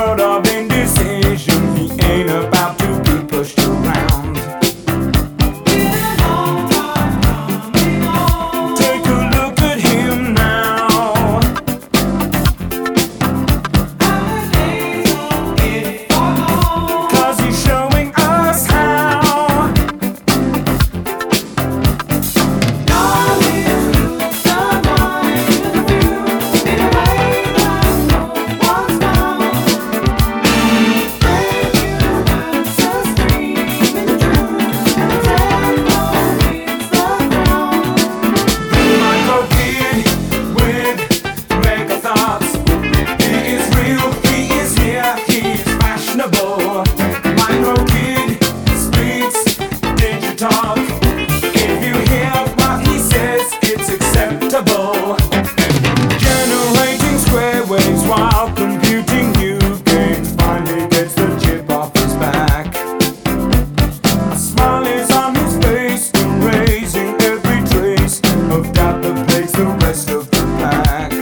world of indecision. He ain't about back.